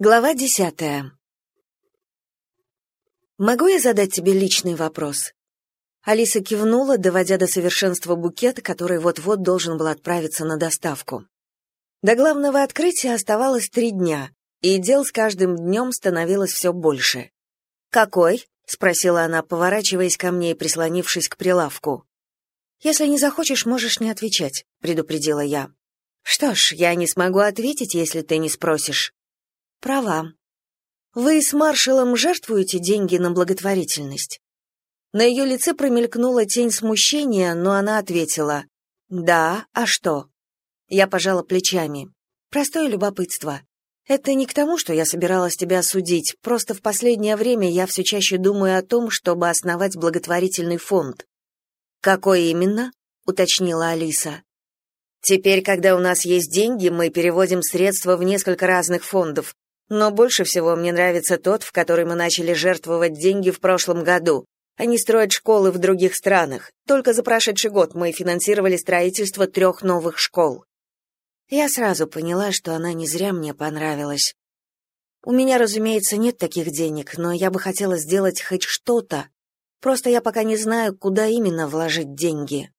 Глава десятая. «Могу я задать тебе личный вопрос?» Алиса кивнула, доводя до совершенства букет, который вот-вот должен был отправиться на доставку. До главного открытия оставалось три дня, и дел с каждым днем становилось все больше. «Какой?» — спросила она, поворачиваясь ко мне и прислонившись к прилавку. «Если не захочешь, можешь не отвечать», — предупредила я. «Что ж, я не смогу ответить, если ты не спросишь». Права. Вы с маршалом жертвуете деньги на благотворительность? На ее лице промелькнула тень смущения, но она ответила: "Да, а что?" Я пожала плечами. Простое любопытство. Это не к тому, что я собиралась тебя осудить, просто в последнее время я все чаще думаю о том, чтобы основать благотворительный фонд. Какой именно? уточнила Алиса. Теперь, когда у нас есть деньги, мы переводим средства в несколько разных фондов. Но больше всего мне нравится тот, в который мы начали жертвовать деньги в прошлом году. Они строят школы в других странах. Только за прошедший год мы финансировали строительство трех новых школ. Я сразу поняла, что она не зря мне понравилась. У меня, разумеется, нет таких денег, но я бы хотела сделать хоть что-то. Просто я пока не знаю, куда именно вложить деньги.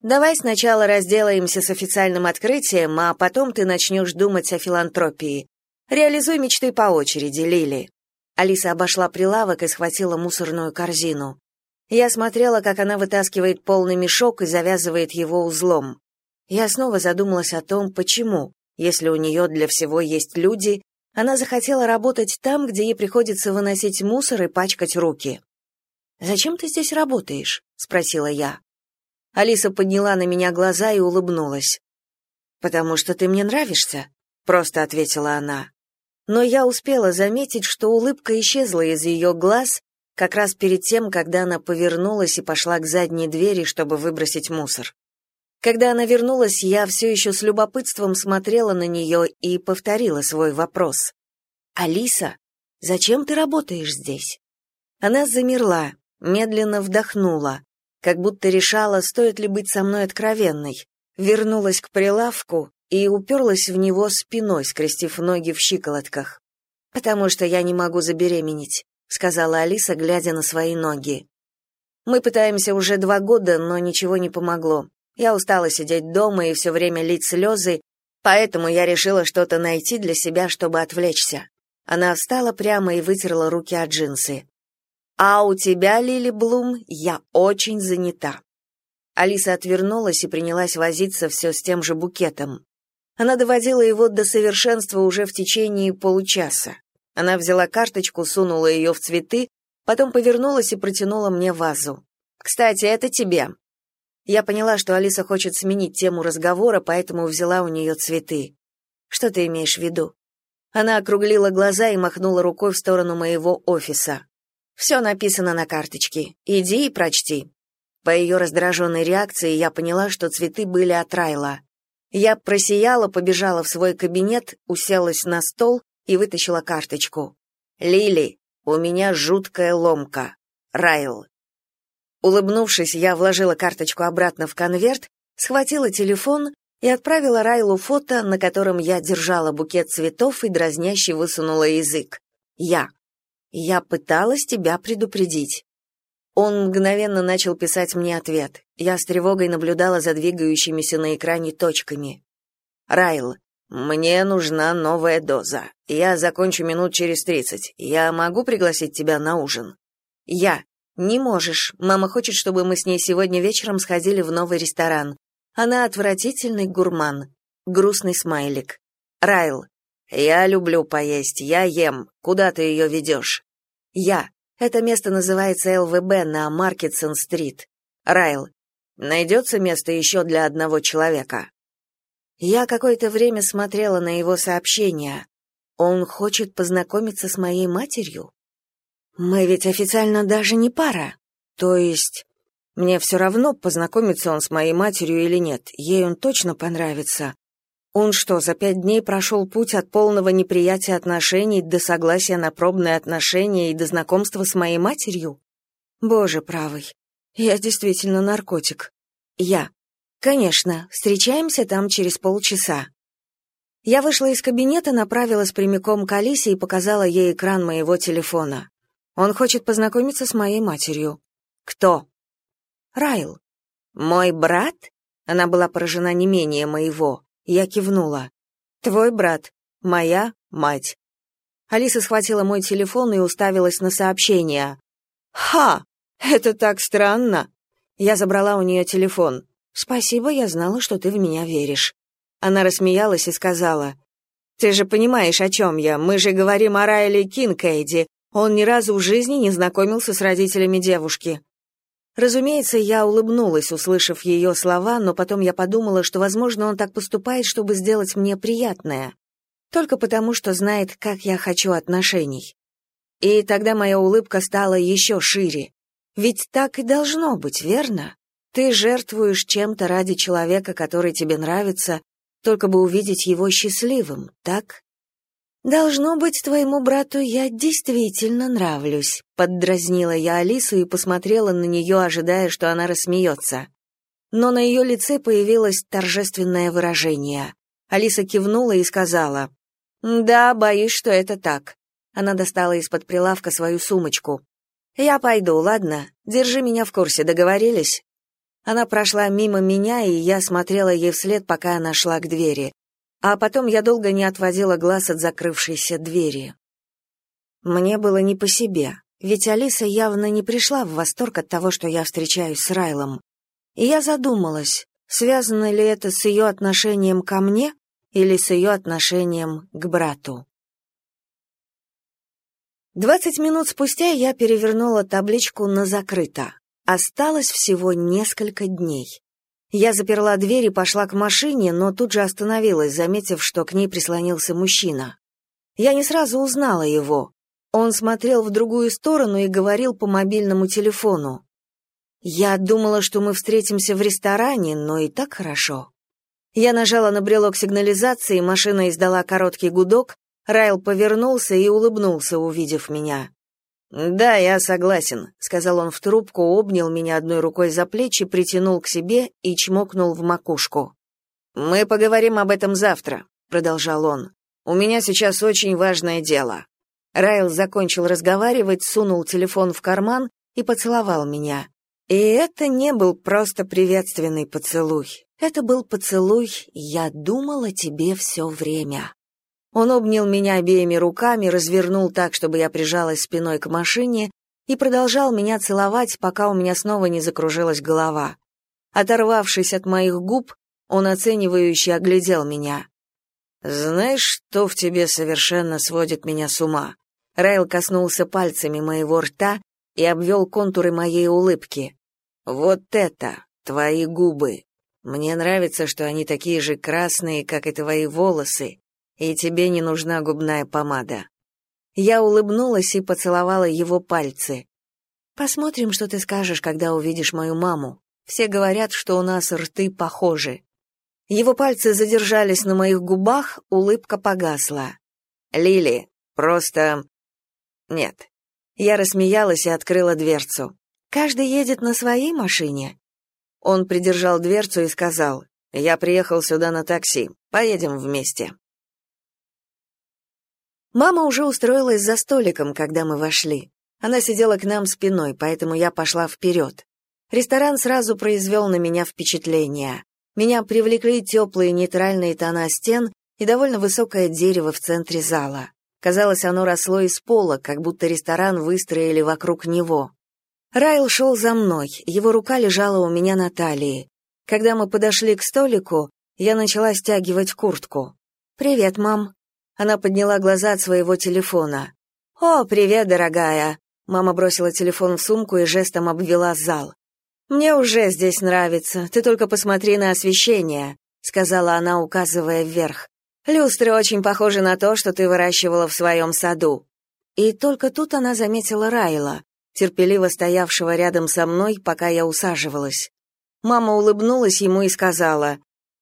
Давай сначала разделаемся с официальным открытием, а потом ты начнешь думать о филантропии. Реализуй мечты по очереди, Лили. Алиса обошла прилавок и схватила мусорную корзину. Я смотрела, как она вытаскивает полный мешок и завязывает его узлом. Я снова задумалась о том, почему, если у нее для всего есть люди, она захотела работать там, где ей приходится выносить мусор и пачкать руки. «Зачем ты здесь работаешь?» — спросила я. Алиса подняла на меня глаза и улыбнулась. «Потому что ты мне нравишься», — просто ответила она но я успела заметить, что улыбка исчезла из ее глаз как раз перед тем, когда она повернулась и пошла к задней двери, чтобы выбросить мусор. Когда она вернулась, я все еще с любопытством смотрела на нее и повторила свой вопрос. «Алиса, зачем ты работаешь здесь?» Она замерла, медленно вдохнула, как будто решала, стоит ли быть со мной откровенной, вернулась к прилавку и уперлась в него спиной, скрестив ноги в щиколотках. «Потому что я не могу забеременеть», — сказала Алиса, глядя на свои ноги. «Мы пытаемся уже два года, но ничего не помогло. Я устала сидеть дома и все время лить слезы, поэтому я решила что-то найти для себя, чтобы отвлечься». Она встала прямо и вытерла руки от джинсы. «А у тебя, Лили Блум, я очень занята». Алиса отвернулась и принялась возиться все с тем же букетом. Она доводила его до совершенства уже в течение получаса. Она взяла карточку, сунула ее в цветы, потом повернулась и протянула мне вазу. «Кстати, это тебе». Я поняла, что Алиса хочет сменить тему разговора, поэтому взяла у нее цветы. «Что ты имеешь в виду?» Она округлила глаза и махнула рукой в сторону моего офиса. «Все написано на карточке. Иди и прочти». По ее раздраженной реакции я поняла, что цветы были от Райла. Я просияла, побежала в свой кабинет, уселась на стол и вытащила карточку. «Лили, у меня жуткая ломка. Райл». Улыбнувшись, я вложила карточку обратно в конверт, схватила телефон и отправила Райлу фото, на котором я держала букет цветов и дразняще высунула язык. «Я. Я пыталась тебя предупредить. Он мгновенно начал писать мне ответ. Я с тревогой наблюдала за двигающимися на экране точками. «Райл, мне нужна новая доза. Я закончу минут через тридцать. Я могу пригласить тебя на ужин?» «Я. Не можешь. Мама хочет, чтобы мы с ней сегодня вечером сходили в новый ресторан. Она отвратительный гурман. Грустный смайлик. Райл. Я люблю поесть. Я ем. Куда ты ее ведешь?» «Я. Это место называется ЛВБ на Маркетсон-стрит. Райл, найдется место еще для одного человека. Я какое-то время смотрела на его сообщения. Он хочет познакомиться с моей матерью? Мы ведь официально даже не пара. То есть мне все равно, познакомится он с моей матерью или нет. Ей он точно понравится. Он что, за пять дней прошел путь от полного неприятия отношений до согласия на пробные отношения и до знакомства с моей матерью? Боже правый, я действительно наркотик. Я. Конечно, встречаемся там через полчаса. Я вышла из кабинета, направилась прямиком к Алисе и показала ей экран моего телефона. Он хочет познакомиться с моей матерью. Кто? Райл. Мой брат? Она была поражена не менее моего. Я кивнула. Твой брат, моя мать. Алиса схватила мой телефон и уставилась на сообщение. Ха, это так странно. Я забрала у нее телефон. Спасибо, я знала, что ты в меня веришь. Она рассмеялась и сказала: Ты же понимаешь, о чем я? Мы же говорим о Райле Кинкейди. Он ни разу в жизни не знакомился с родителями девушки. Разумеется, я улыбнулась, услышав ее слова, но потом я подумала, что, возможно, он так поступает, чтобы сделать мне приятное. Только потому, что знает, как я хочу отношений. И тогда моя улыбка стала еще шире. Ведь так и должно быть, верно? Ты жертвуешь чем-то ради человека, который тебе нравится, только бы увидеть его счастливым, так? Должно быть, твоему брату я действительно нравлюсь, поддразнила я Алису и посмотрела на нее, ожидая, что она рассмеется. Но на ее лице появилось торжественное выражение. Алиса кивнула и сказала: "Да, боюсь, что это так". Она достала из-под прилавка свою сумочку. "Я пойду, ладно? Держи меня в курсе, договорились?" Она прошла мимо меня, и я смотрела ей вслед, пока она шла к двери а потом я долго не отводила глаз от закрывшейся двери. Мне было не по себе, ведь Алиса явно не пришла в восторг от того, что я встречаюсь с Райлом. И я задумалась, связано ли это с ее отношением ко мне или с ее отношением к брату. Двадцать минут спустя я перевернула табличку на «закрыто». Осталось всего несколько дней. Я заперла дверь и пошла к машине, но тут же остановилась, заметив, что к ней прислонился мужчина. Я не сразу узнала его. Он смотрел в другую сторону и говорил по мобильному телефону. Я думала, что мы встретимся в ресторане, но и так хорошо. Я нажала на брелок сигнализации, машина издала короткий гудок, Райл повернулся и улыбнулся, увидев меня. «Да, я согласен», — сказал он в трубку, обнял меня одной рукой за плечи, притянул к себе и чмокнул в макушку. «Мы поговорим об этом завтра», — продолжал он. «У меня сейчас очень важное дело». Райл закончил разговаривать, сунул телефон в карман и поцеловал меня. И это не был просто приветственный поцелуй. Это был поцелуй «я думал о тебе все время». Он обнял меня обеими руками, развернул так, чтобы я прижалась спиной к машине, и продолжал меня целовать, пока у меня снова не закружилась голова. Оторвавшись от моих губ, он оценивающе оглядел меня. «Знаешь, что в тебе совершенно сводит меня с ума?» Райл коснулся пальцами моего рта и обвел контуры моей улыбки. «Вот это, твои губы. Мне нравится, что они такие же красные, как и твои волосы, и тебе не нужна губная помада. Я улыбнулась и поцеловала его пальцы. Посмотрим, что ты скажешь, когда увидишь мою маму. Все говорят, что у нас рты похожи. Его пальцы задержались на моих губах, улыбка погасла. Лили, просто Нет. Я рассмеялась и открыла дверцу. Каждый едет на своей машине. Он придержал дверцу и сказал: "Я приехал сюда на такси. Поедем вместе". Мама уже устроилась за столиком, когда мы вошли. Она сидела к нам спиной, поэтому я пошла вперед. Ресторан сразу произвел на меня впечатление. Меня привлекли теплые нейтральные тона стен и довольно высокое дерево в центре зала. Казалось, оно росло из пола, как будто ресторан выстроили вокруг него. Райл шел за мной, его рука лежала у меня на талии. Когда мы подошли к столику, я начала стягивать куртку. «Привет, мам», она подняла глаза от своего телефона. «О, привет, дорогая!» Мама бросила телефон в сумку и жестом обвела зал. «Мне уже здесь нравится, ты только посмотри на освещение», сказала она, указывая вверх. «Люстры очень похожи на то, что ты выращивала в своем саду». И только тут она заметила Райла, терпеливо стоявшего рядом со мной, пока я усаживалась. Мама улыбнулась ему и сказала,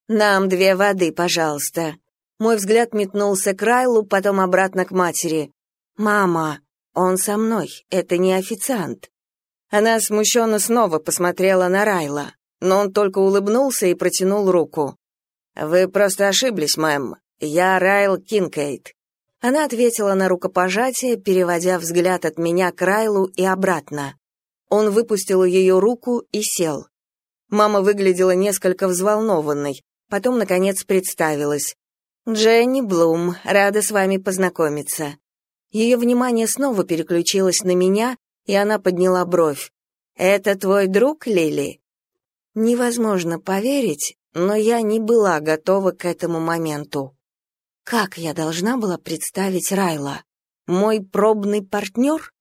«Нам две воды, пожалуйста». Мой взгляд метнулся к Райлу, потом обратно к матери. «Мама, он со мной, это не официант». Она смущенно снова посмотрела на Райла, но он только улыбнулся и протянул руку. «Вы просто ошиблись, мэм. я Райл Кинкейт». Она ответила на рукопожатие, переводя взгляд от меня к Райлу и обратно. Он выпустил ее руку и сел. Мама выглядела несколько взволнованной, потом, наконец, представилась. «Дженни Блум, рада с вами познакомиться». Ее внимание снова переключилось на меня, и она подняла бровь. «Это твой друг, Лили?» Невозможно поверить, но я не была готова к этому моменту. Как я должна была представить Райла? Мой пробный партнер?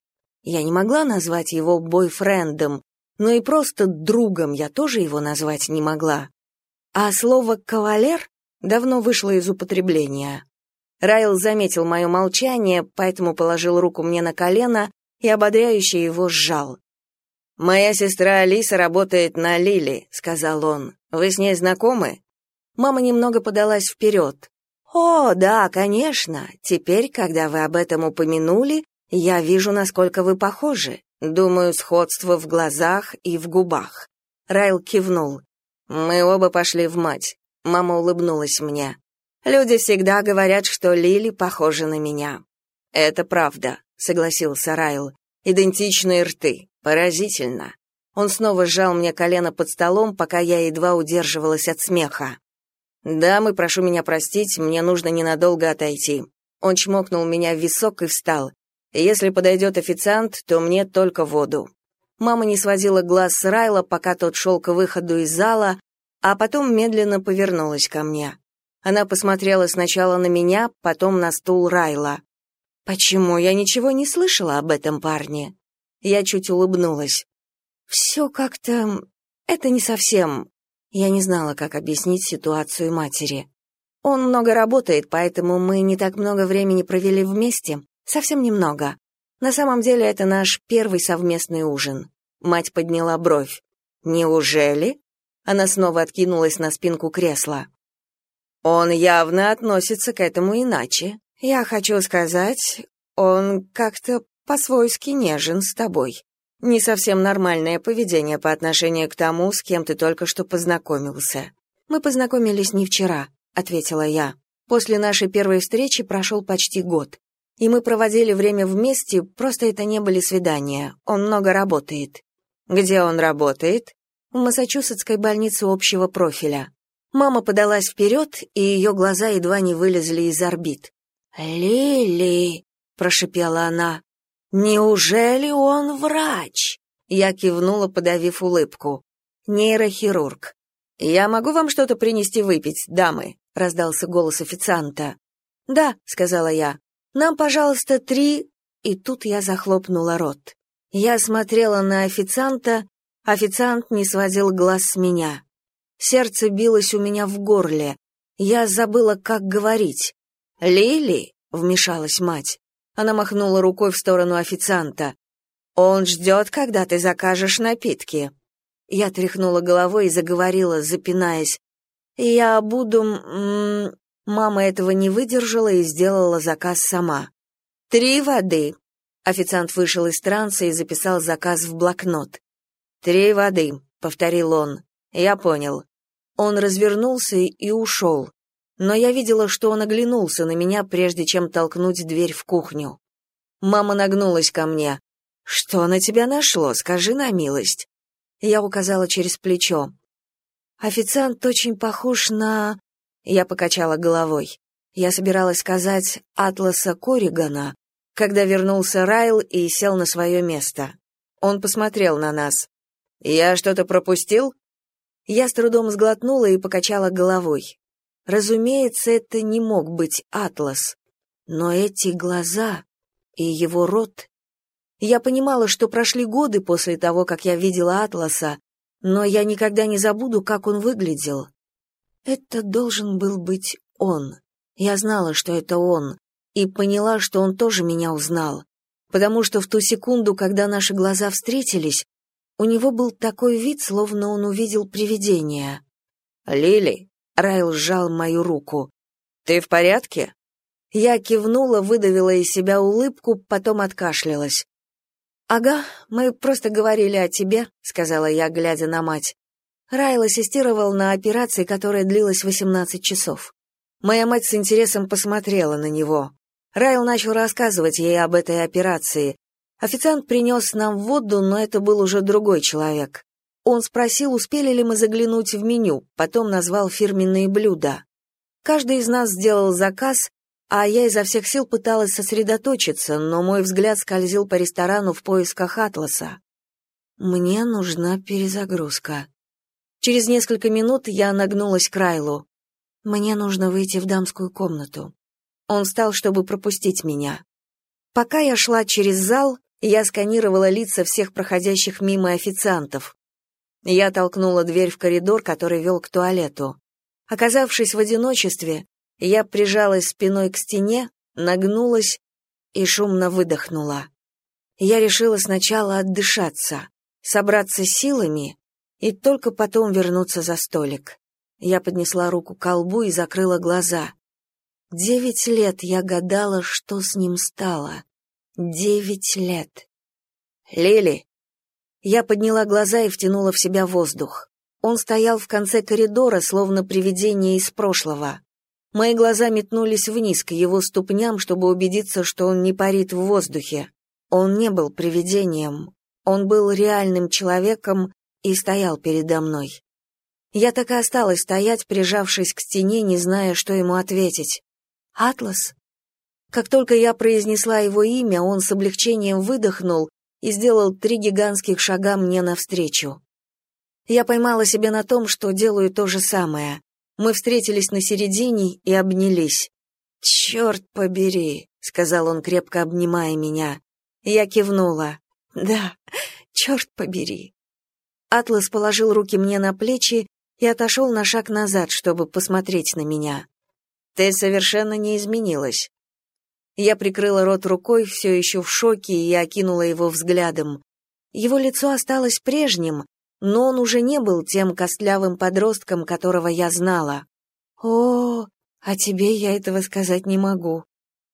Я не могла назвать его бойфрендом, но и просто другом я тоже его назвать не могла. А слово «кавалер» давно вышло из употребления. Райл заметил мое молчание, поэтому положил руку мне на колено и ободряюще его сжал. «Моя сестра Алиса работает на Лили», — сказал он. «Вы с ней знакомы?» Мама немного подалась вперед. «О, да, конечно. Теперь, когда вы об этом упомянули, я вижу, насколько вы похожи. Думаю, сходство в глазах и в губах». Райл кивнул. «Мы оба пошли в мать». Мама улыбнулась мне. «Люди всегда говорят, что Лили похожа на меня». «Это правда», — согласился Райл. «Идентичные рты. Поразительно». Он снова сжал мне колено под столом, пока я едва удерживалась от смеха. «Дамы, прошу меня простить, мне нужно ненадолго отойти». Он чмокнул меня в висок и встал. «Если подойдет официант, то мне только воду». Мама не сводила глаз с Райла, пока тот шел к выходу из зала, а потом медленно повернулась ко мне. Она посмотрела сначала на меня, потом на стул Райла. «Почему я ничего не слышала об этом парне?» Я чуть улыбнулась. «Все как-то... Это не совсем... Я не знала, как объяснить ситуацию матери. Он много работает, поэтому мы не так много времени провели вместе, совсем немного. На самом деле это наш первый совместный ужин. Мать подняла бровь. Неужели? Она снова откинулась на спинку кресла. Он явно относится к этому иначе. Я хочу сказать, он как-то по-свойски нежен с тобой. Не совсем нормальное поведение по отношению к тому, с кем ты только что познакомился. Мы познакомились не вчера, ответила я. После нашей первой встречи прошел почти год. И мы проводили время вместе, просто это не были свидания. Он много работает. Где он работает? В Массачусетской больнице общего профиля. Мама подалась вперед, и ее глаза едва не вылезли из орбит. «Лили!» — прошипела она. «Неужели он врач?» Я кивнула, подавив улыбку. «Нейрохирург». «Я могу вам что-то принести выпить, дамы?» — раздался голос официанта. «Да», — сказала я. «Нам, пожалуйста, три...» И тут я захлопнула рот. Я смотрела на официанта, официант не сводил глаз с меня. Сердце билось у меня в горле. Я забыла, как говорить. «Лили?» — вмешалась мать. Она махнула рукой в сторону официанта. «Он ждет, когда ты закажешь напитки». Я тряхнула головой и заговорила, запинаясь. «Я буду...» м -м... Мама этого не выдержала и сделала заказ сама. «Три воды». Официант вышел из транса и записал заказ в блокнот. «Три воды», — повторил он. «Я понял». Он развернулся и ушел но я видела, что он оглянулся на меня, прежде чем толкнуть дверь в кухню. Мама нагнулась ко мне. «Что на тебя нашло? Скажи на милость». Я указала через плечо. «Официант очень похож на...» Я покачала головой. Я собиралась сказать «Атласа Коригана», когда вернулся Райл и сел на свое место. Он посмотрел на нас. «Я что-то пропустил?» Я с трудом сглотнула и покачала головой. Разумеется, это не мог быть Атлас. Но эти глаза и его рот... Я понимала, что прошли годы после того, как я видела Атласа, но я никогда не забуду, как он выглядел. Это должен был быть он. Я знала, что это он, и поняла, что он тоже меня узнал, потому что в ту секунду, когда наши глаза встретились, у него был такой вид, словно он увидел привидение. «Лили», Райл сжал мою руку. «Ты в порядке?» Я кивнула, выдавила из себя улыбку, потом откашлялась. «Ага, мы просто говорили о тебе», — сказала я, глядя на мать. Райл ассистировал на операции, которая длилась 18 часов. Моя мать с интересом посмотрела на него. Райл начал рассказывать ей об этой операции. Официант принес нам воду, но это был уже другой человек. Он спросил, успели ли мы заглянуть в меню, потом назвал фирменные блюда. Каждый из нас сделал заказ, а я изо всех сил пыталась сосредоточиться, но мой взгляд скользил по ресторану в поисках атласа. Мне нужна перезагрузка. Через несколько минут я нагнулась к Райлу. Мне нужно выйти в дамскую комнату. Он встал, чтобы пропустить меня. Пока я шла через зал, я сканировала лица всех проходящих мимо официантов. Я толкнула дверь в коридор, который вел к туалету. Оказавшись в одиночестве, я прижалась спиной к стене, нагнулась и шумно выдохнула. Я решила сначала отдышаться, собраться силами и только потом вернуться за столик. Я поднесла руку к колбу и закрыла глаза. Девять лет я гадала, что с ним стало. Девять лет. «Лили!» Я подняла глаза и втянула в себя воздух. Он стоял в конце коридора, словно привидение из прошлого. Мои глаза метнулись вниз к его ступням, чтобы убедиться, что он не парит в воздухе. Он не был привидением. Он был реальным человеком и стоял передо мной. Я так и осталась стоять, прижавшись к стене, не зная, что ему ответить. «Атлас?» Как только я произнесла его имя, он с облегчением выдохнул и сделал три гигантских шага мне навстречу. Я поймала себя на том, что делаю то же самое. Мы встретились на середине и обнялись. «Черт побери», — сказал он, крепко обнимая меня. Я кивнула. «Да, черт побери». Атлас положил руки мне на плечи и отошел на шаг назад, чтобы посмотреть на меня. «Ты совершенно не изменилась». Я прикрыла рот рукой, все еще в шоке, и окинула его взглядом. Его лицо осталось прежним, но он уже не был тем костлявым подростком, которого я знала. «О, а тебе я этого сказать не могу».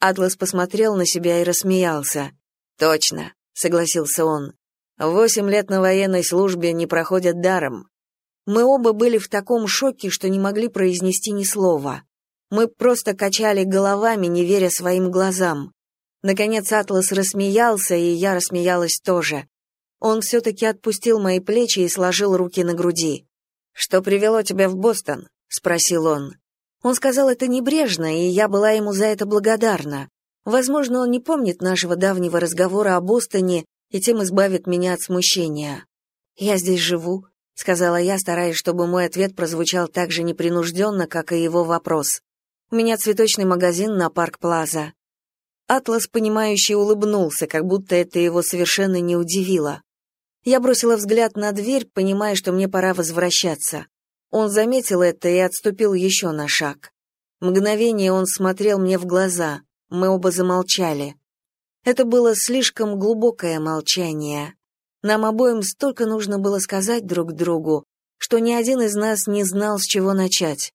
Атлас посмотрел на себя и рассмеялся. «Точно», — согласился он. «Восемь лет на военной службе не проходят даром». Мы оба были в таком шоке, что не могли произнести ни слова. Мы просто качали головами, не веря своим глазам. Наконец Атлас рассмеялся, и я рассмеялась тоже. Он все-таки отпустил мои плечи и сложил руки на груди. «Что привело тебя в Бостон?» — спросил он. Он сказал это небрежно, и я была ему за это благодарна. Возможно, он не помнит нашего давнего разговора о Бостоне и тем избавит меня от смущения. «Я здесь живу», — сказала я, стараясь, чтобы мой ответ прозвучал так же непринужденно, как и его вопрос. «У меня цветочный магазин на Парк-Плаза». Атлас, понимающе улыбнулся, как будто это его совершенно не удивило. Я бросила взгляд на дверь, понимая, что мне пора возвращаться. Он заметил это и отступил еще на шаг. Мгновение он смотрел мне в глаза. Мы оба замолчали. Это было слишком глубокое молчание. Нам обоим столько нужно было сказать друг другу, что ни один из нас не знал, с чего начать.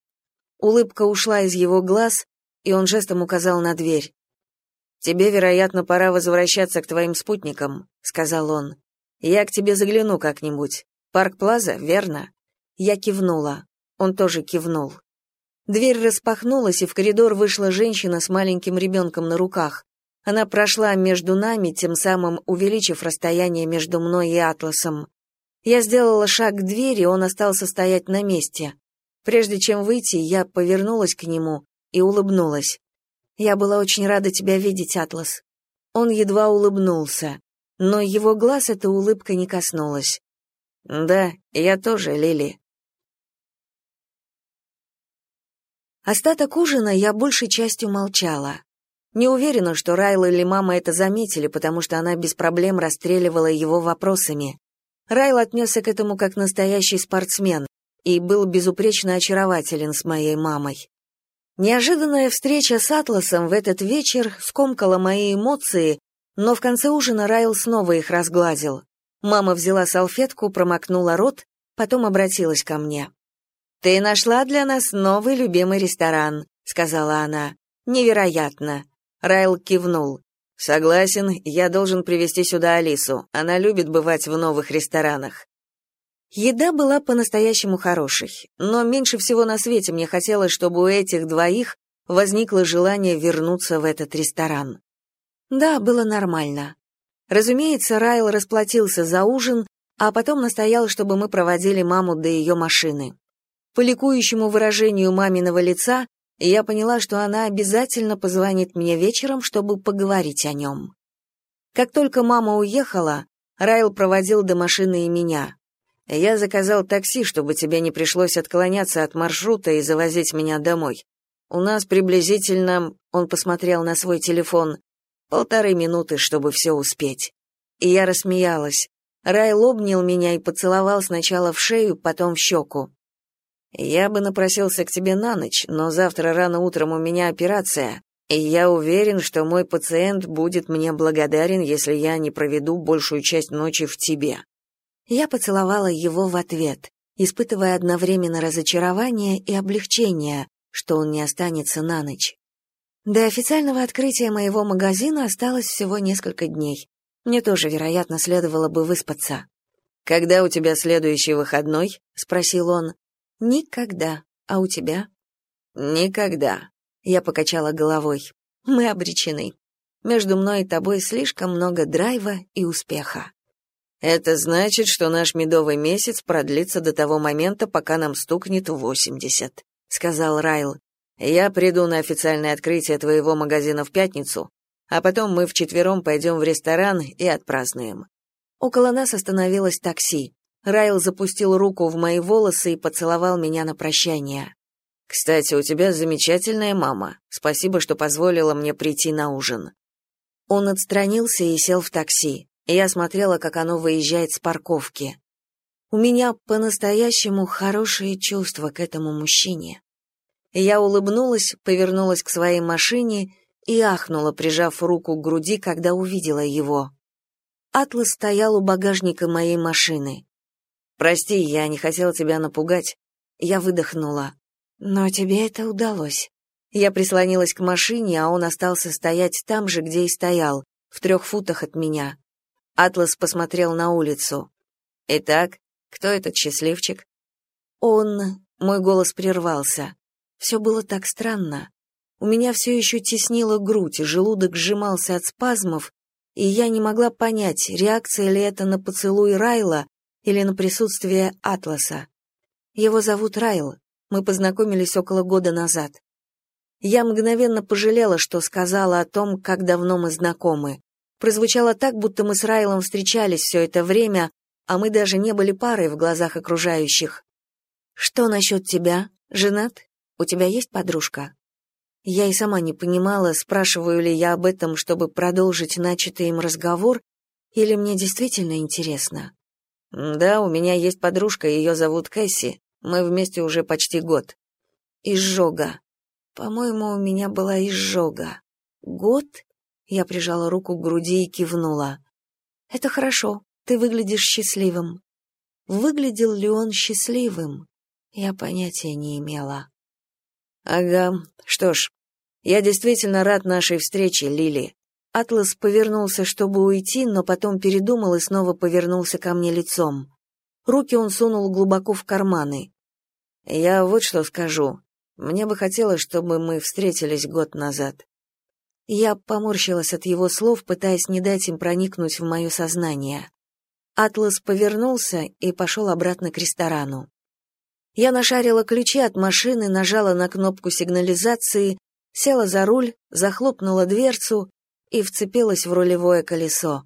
Улыбка ушла из его глаз, и он жестом указал на дверь. «Тебе, вероятно, пора возвращаться к твоим спутникам», — сказал он. Я к тебе загляну как-нибудь. Парк Плаза, верно? Я кивнула. Он тоже кивнул. Дверь распахнулась, и в коридор вышла женщина с маленьким ребенком на руках. Она прошла между нами, тем самым увеличив расстояние между мной и Атласом. Я сделала шаг к двери, он остался стоять на месте. Прежде чем выйти, я повернулась к нему и улыбнулась. «Я была очень рада тебя видеть, Атлас». Он едва улыбнулся но его глаз эта улыбка не коснулась. «Да, я тоже, Лили». Остаток ужина я большей частью молчала. Не уверена, что Райл или мама это заметили, потому что она без проблем расстреливала его вопросами. Райл отнесся к этому как настоящий спортсмен и был безупречно очарователен с моей мамой. Неожиданная встреча с Атласом в этот вечер скомкала мои эмоции но в конце ужина Райл снова их разгладил. Мама взяла салфетку, промокнула рот, потом обратилась ко мне. «Ты нашла для нас новый любимый ресторан», — сказала она. «Невероятно». Райл кивнул. «Согласен, я должен привести сюда Алису. Она любит бывать в новых ресторанах». Еда была по-настоящему хорошей, но меньше всего на свете мне хотелось, чтобы у этих двоих возникло желание вернуться в этот ресторан. Да, было нормально. Разумеется, Райл расплатился за ужин, а потом настоял, чтобы мы проводили маму до ее машины. По ликующему выражению маминого лица я поняла, что она обязательно позвонит мне вечером, чтобы поговорить о нем. Как только мама уехала, Райл проводил до машины и меня. Я заказал такси, чтобы тебе не пришлось отклоняться от маршрута и завозить меня домой. У нас приблизительно, он посмотрел на свой телефон, полторы минуты, чтобы все успеть. И я рассмеялась. Райл обнял меня и поцеловал сначала в шею, потом в щеку. Я бы напросился к тебе на ночь, но завтра рано утром у меня операция, и я уверен, что мой пациент будет мне благодарен, если я не проведу большую часть ночи в тебе. Я поцеловала его в ответ, испытывая одновременно разочарование и облегчение, что он не останется на ночь. До официального открытия моего магазина осталось всего несколько дней. Мне тоже, вероятно, следовало бы выспаться. «Когда у тебя следующий выходной?» — спросил он. Никогда. А у тебя? Никогда. Я покачала головой. Мы обречены. Между мной и тобой слишком много драйва и успеха. Это значит, что наш медовый месяц продлится до того момента, пока нам стукнет восемьдесят», — сказал Райл. Я приду на официальное открытие твоего магазина в пятницу, а потом мы вчетвером пойдем в ресторан и отпразднуем. Около нас остановилось такси. Райл запустил руку в мои волосы и поцеловал меня на прощание. «Кстати, у тебя замечательная мама. Спасибо, что позволила мне прийти на ужин». Он отстранился и сел в такси. Я смотрела, как оно выезжает с парковки. У меня по-настоящему хорошие чувства к этому мужчине. Я улыбнулась, повернулась к своей машине и ахнула, прижав руку к груди, когда увидела его. Атлас стоял у багажника моей машины. Прости, я не хотела тебя напугать. Я выдохнула. Но тебе это удалось. Я прислонилась к машине, а он остался стоять там же, где и стоял, в трех футах от меня. Атлас посмотрел на улицу. Итак, кто этот счастливчик? Он... Мой голос прервался. Все было так странно. У меня все еще теснила грудь, желудок сжимался от спазмов, и я не могла понять, реакция ли это на поцелуй Райла или на присутствие Атласа. Его зовут Райл. Мы познакомились около года назад. Я мгновенно пожалела, что сказала о том, как давно мы знакомы. Прозвучало так, будто мы с Райлом встречались все это время, а мы даже не были парой в глазах окружающих. «Что насчет тебя? Женат? У тебя есть подружка?» Я и сама не понимала, спрашиваю ли я об этом, чтобы продолжить начатый им разговор, или мне действительно интересно. Да, у меня есть подружка, ее зовут Кэсси. Мы вместе уже почти год. Изжога. По-моему, у меня была изжога. Год? Я прижала руку к груди и кивнула. Это хорошо. Ты выглядишь счастливым. Выглядел ли он счастливым? Я понятия не имела. Ага. Что ж, я действительно рад нашей встрече, Лили. Атлас повернулся, чтобы уйти, но потом передумал и снова повернулся ко мне лицом. Руки он сунул глубоко в карманы. «Я вот что скажу. Мне бы хотелось, чтобы мы встретились год назад». Я поморщилась от его слов, пытаясь не дать им проникнуть в мое сознание. Атлас повернулся и пошел обратно к ресторану. Я нашарила ключи от машины, нажала на кнопку сигнализации, села за руль, захлопнула дверцу и вцепилась в рулевое колесо.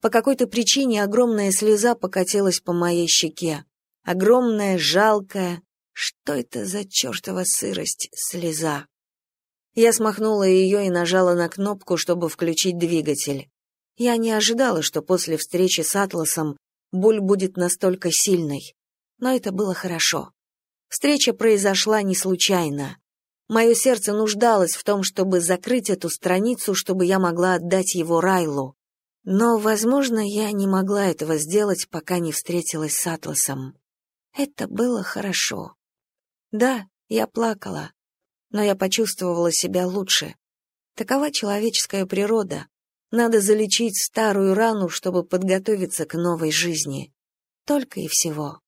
По какой-то причине огромная слеза покатилась по моей щеке. Огромная, жалкая. Что это за чертова сырость, слеза? Я смахнула ее и нажала на кнопку, чтобы включить двигатель. Я не ожидала, что после встречи с Атласом боль будет настолько сильной. Но это было хорошо. Встреча произошла не случайно. Мое сердце нуждалось в том, чтобы закрыть эту страницу, чтобы я могла отдать его Райлу. Но, возможно, я не могла этого сделать, пока не встретилась с Атласом. Это было хорошо. Да, я плакала, но я почувствовала себя лучше. Такова человеческая природа. Надо залечить старую рану, чтобы подготовиться к новой жизни. Только и всего.